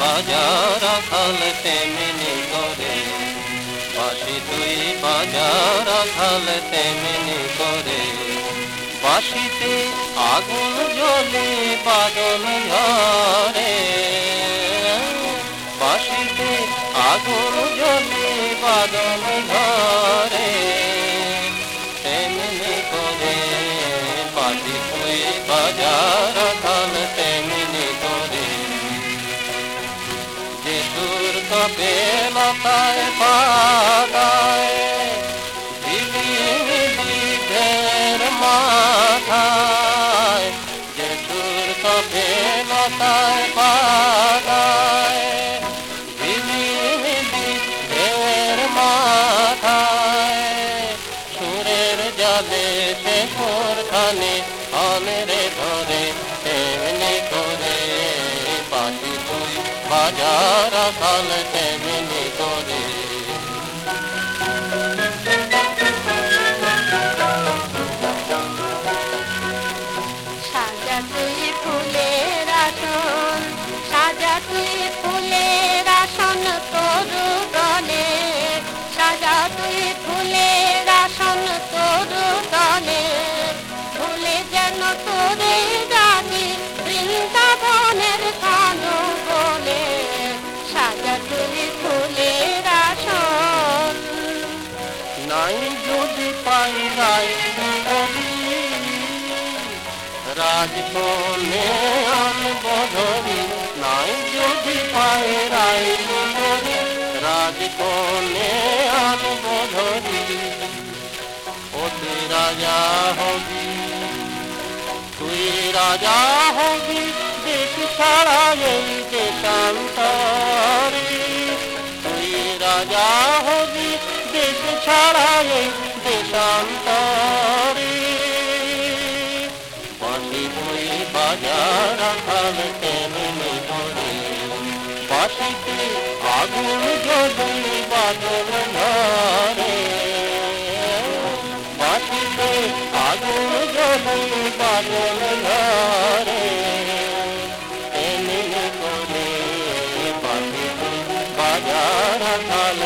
বাজার খাল তেমনি করে। বাসি তুই বাজার খাল তেমনি করে। বাসিতে আগুন জ্বলে বাদল ঝরে বাসিতে আগুন জ্বলে বাদল ঝরে তেমনি করে বাসি তুই বাজার সুর কবে লতায় পাতায় ঝিলিমিলি ঢের মাথায়, যে সুর কবে লতায় পাতায় ঝিলিমিলি ঢের মাথায়, সুরের জালে বাজার খাল তেমনি করে। সাজা তুই ফুলের আসন সাজা তুই ফুলের আসন তরু নাই যদি পাই রাই রাজকনে আনবধরি নাই যদি পাই রাই রাজকনে আনবধরি ও তুই রাজা হবি, তুই রাজা হবি, দেশ ছাড়া এই দেশান্তরে তুই রাজা হবি, দেশ ছাড়া যায় দেশান্তরে পাশে বই বাজার আখাল কেমন ধরে। পাশিতে আগুন যদি বাদল ধরে পাশিতে আগুন যদি বাদল ধরে তেমন করে পাশিতে বাজার আখাল